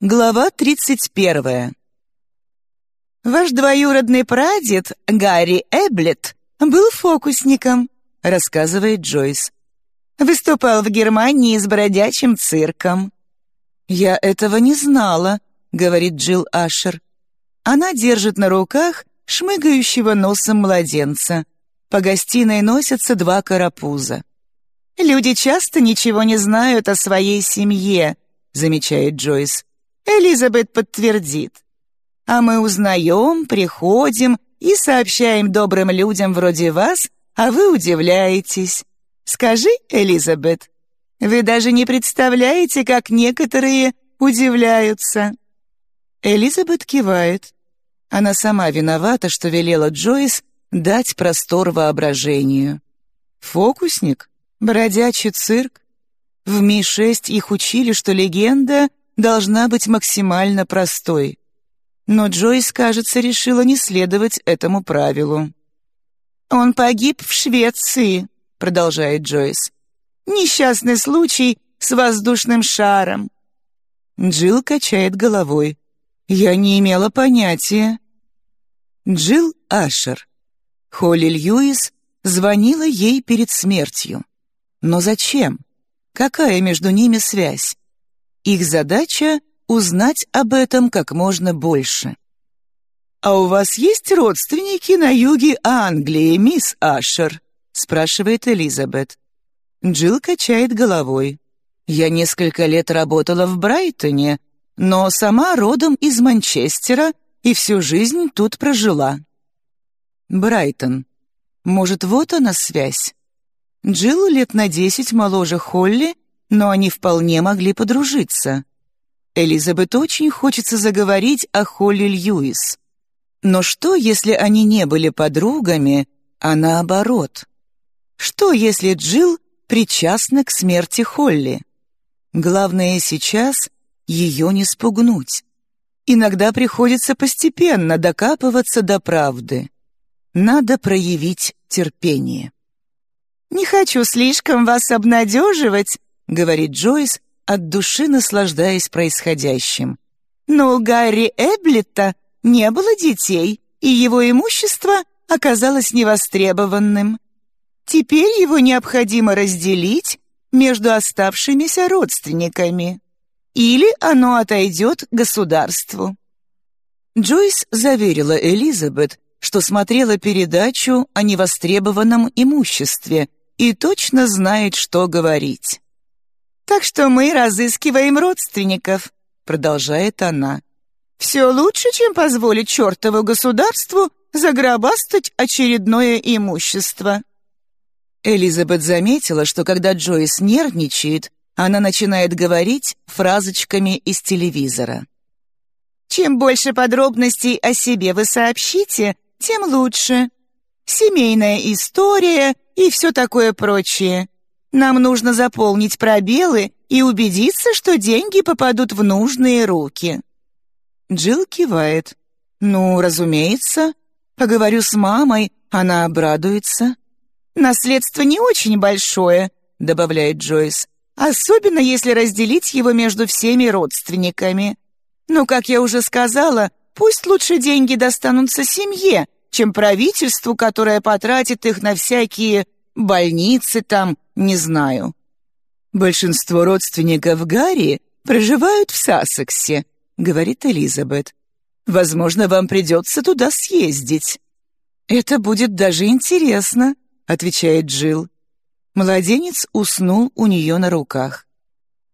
Глава 31. «Ваш двоюродный прадед, Гарри Эблет, был фокусником», — рассказывает Джойс. «Выступал в Германии с бродячим цирком». «Я этого не знала», — говорит Джилл Ашер. Она держит на руках шмыгающего носом младенца. По гостиной носятся два карапуза. «Люди часто ничего не знают о своей семье», — замечает Джойс. Элизабет подтвердит. А мы узнаем, приходим и сообщаем добрым людям вроде вас, а вы удивляетесь. Скажи, Элизабет, вы даже не представляете, как некоторые удивляются». Элизабет кивает. Она сама виновата, что велела Джойс дать простор воображению. Фокусник? Бродячий цирк? В Ми-6 их учили, что легенда должна быть максимально простой. Но Джойс, кажется, решила не следовать этому правилу. «Он погиб в Швеции», — продолжает Джойс. «Несчастный случай с воздушным шаром». Джилл качает головой. «Я не имела понятия». Джилл Ашер. Холли Льюис звонила ей перед смертью. Но зачем? Какая между ними связь? Их задача — узнать об этом как можно больше. «А у вас есть родственники на юге Англии, мисс Ашер?» — спрашивает Элизабет. Джилл качает головой. «Я несколько лет работала в Брайтоне, но сама родом из Манчестера и всю жизнь тут прожила». Брайтон. Может, вот она связь? Джилл лет на десять моложе Холли но они вполне могли подружиться. Элизабет очень хочется заговорить о Холли Льюис. Но что, если они не были подругами, а наоборот? Что, если Джилл причастна к смерти Холли? Главное сейчас ее не спугнуть. Иногда приходится постепенно докапываться до правды. Надо проявить терпение. «Не хочу слишком вас обнадеживать», — говорит Джойс, от души наслаждаясь происходящим. «Но у Гарри Эблетта не было детей, и его имущество оказалось невостребованным. Теперь его необходимо разделить между оставшимися родственниками. Или оно отойдет государству». Джойс заверила Элизабет, что смотрела передачу о невостребованном имуществе и точно знает, что говорить. Так что мы разыскиваем родственников», — продолжает она. «Все лучше, чем позволить чертову государству загробастать очередное имущество». Элизабет заметила, что когда Джойс нервничает, она начинает говорить фразочками из телевизора. «Чем больше подробностей о себе вы сообщите, тем лучше. Семейная история и все такое прочее. Нам нужно заполнить пробелы и убедиться, что деньги попадут в нужные руки». Джилл кивает. «Ну, разумеется. Поговорю с мамой, она обрадуется». «Наследство не очень большое», — добавляет Джойс. «Особенно, если разделить его между всеми родственниками. Но, как я уже сказала, пусть лучше деньги достанутся семье, чем правительству, которое потратит их на всякие больницы там, не знаю. Большинство родственников Гарри проживают в Сассексе, говорит Элизабет. Возможно, вам придется туда съездить. Это будет даже интересно, отвечает Джилл. Младенец уснул у нее на руках.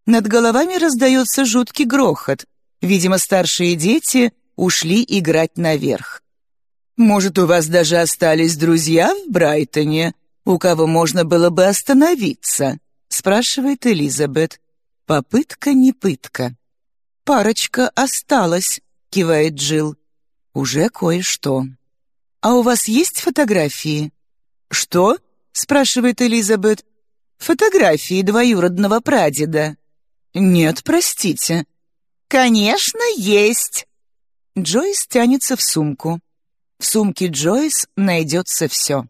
Над головами раздается жуткий грохот. Видимо, старшие дети ушли играть наверх. «Может, у вас даже остались друзья в Брайтоне?» У кого можно было бы остановиться?» — спрашивает Элизабет. «Попытка не пытка». «Парочка осталась», — кивает Джилл. «Уже кое-что». «А у вас есть фотографии?» «Что?» — спрашивает Элизабет. «Фотографии двоюродного прадеда». «Нет, простите». «Конечно, есть». Джойс тянется в сумку. В сумке Джойс найдется все.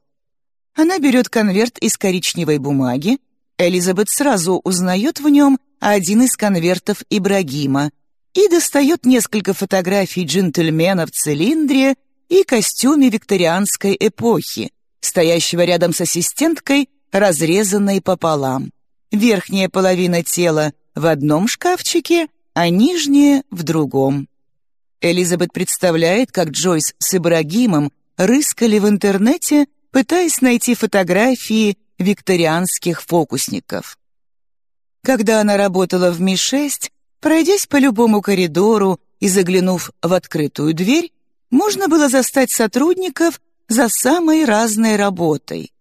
Она берет конверт из коричневой бумаги. Элизабет сразу узнает в нем один из конвертов Ибрагима. и достает несколько фотографий джентльмена в цилиндре и костюме викторианской эпохи, стоящего рядом с ассистенткой, разрезанной пополам. Верхняя половина тела в одном шкафчике, а нижняя — в другом. Элизабет представляет, как Джойс с Ибрагимом рыскали в интернете, пытаясь найти фотографии викторианских фокусников. Когда она работала в Ми-6, пройдясь по любому коридору и заглянув в открытую дверь, можно было застать сотрудников за самой разной работой.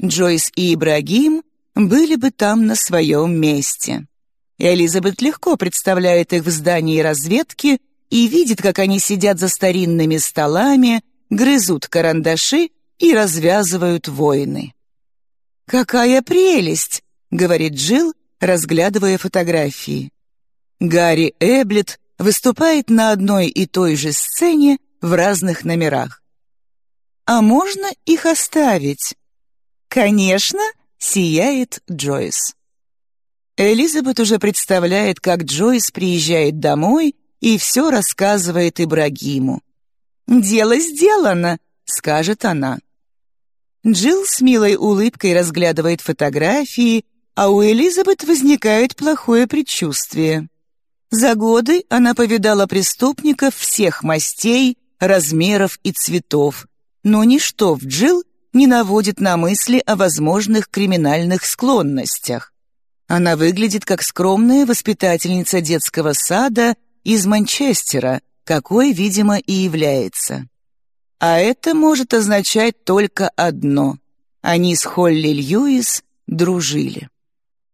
Джойс и Ибрагим были бы там на своем месте. Элизабет легко представляет их в здании разведки и видит, как они сидят за старинными столами, грызут карандаши и развязывают войны. «Какая прелесть!» — говорит Джилл, разглядывая фотографии. Гарри Эблет выступает на одной и той же сцене в разных номерах. «А можно их оставить?» «Конечно!» — сияет Джойс. Элизабет уже представляет, как Джойс приезжает домой и все рассказывает Ибрагиму. «Дело сделано!» — скажет она. Джилл с милой улыбкой разглядывает фотографии, а у Элизабет возникает плохое предчувствие. За годы она повидала преступников всех мастей, размеров и цветов, но ничто в Джилл не наводит на мысли о возможных криминальных склонностях. Она выглядит как скромная воспитательница детского сада из Манчестера, какой, видимо, и является. А это может означать только одно. Они с Холли Льюис дружили.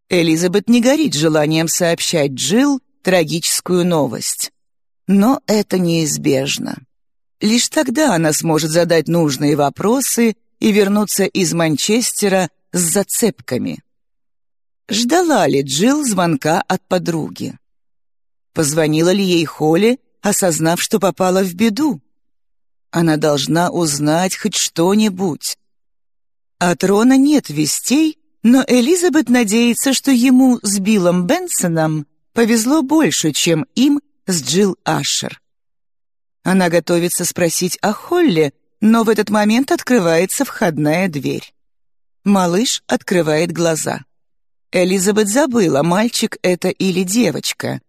Элизабет не горит желанием сообщать Джилл трагическую новость. Но это неизбежно. Лишь тогда она сможет задать нужные вопросы и вернуться из Манчестера с зацепками. Ждала ли Джилл звонка от подруги? Позвонила ли ей Холли, осознав, что попала в беду? Она должна узнать хоть что-нибудь. От Рона нет вестей, но Элизабет надеется, что ему с Биллом Бенсоном повезло больше, чем им с Джилл Ашер. Она готовится спросить о Холле, но в этот момент открывается входная дверь. Малыш открывает глаза. Элизабет забыла, мальчик это или девочка.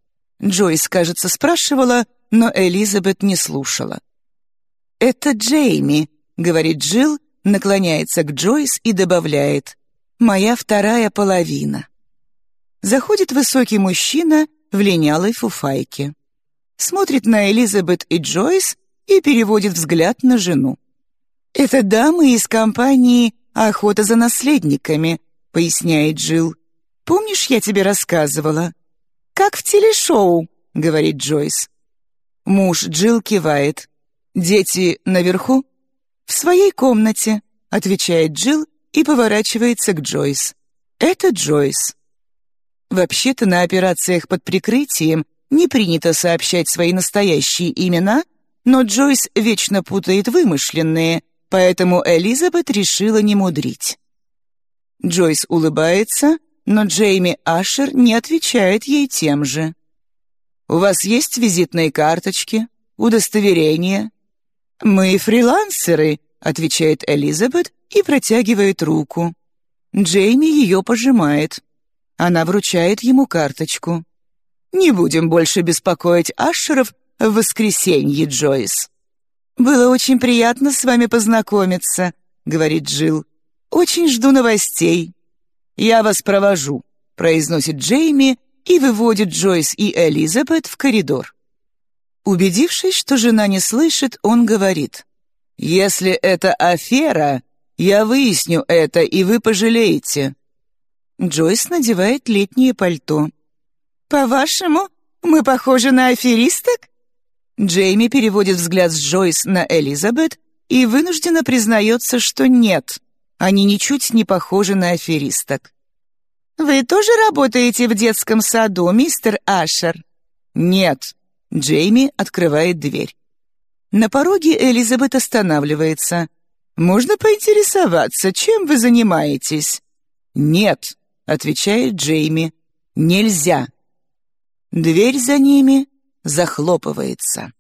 Джойс, кажется, спрашивала, но Элизабет не слушала. «Это Джейми», — говорит Джилл, наклоняется к Джойс и добавляет «Моя вторая половина». Заходит высокий мужчина в линялой фуфайке. Смотрит на Элизабет и Джойс и переводит взгляд на жену. «Это дамы из компании «Охота за наследниками», — поясняет Джилл. «Помнишь, я тебе рассказывала?» «Как в телешоу», — говорит Джойс. Муж Джилл кивает. «Дети наверху?» «В своей комнате», — отвечает Джилл и поворачивается к Джойс. «Это Джойс». Вообще-то на операциях под прикрытием не принято сообщать свои настоящие имена, но Джойс вечно путает вымышленные, поэтому Элизабет решила не мудрить. Джойс улыбается, но Джейми Ашер не отвечает ей тем же. «У вас есть визитные карточки, удостоверения?» «Мы фрилансеры», — отвечает Элизабет и протягивает руку. Джейми ее пожимает. Она вручает ему карточку. «Не будем больше беспокоить Ашеров в воскресенье, Джойс». «Было очень приятно с вами познакомиться», — говорит Джилл. «Очень жду новостей». «Я вас провожу», — произносит Джейми и выводит Джойс и Элизабет в коридор. Убедившись, что жена не слышит, он говорит, «Если это афера, я выясню это, и вы пожалеете». Джойс надевает летнее пальто. «По-вашему, мы похожи на аферисток?» Джейми переводит взгляд с Джойс на Элизабет и вынужденно признается, что нет, они ничуть не похожи на аферисток. «Вы тоже работаете в детском саду, мистер Ашер?» «Нет», Джейми открывает дверь. На пороге Элизабет останавливается. «Можно поинтересоваться, чем вы занимаетесь?» «Нет», — отвечает Джейми. «Нельзя». Дверь за ними захлопывается.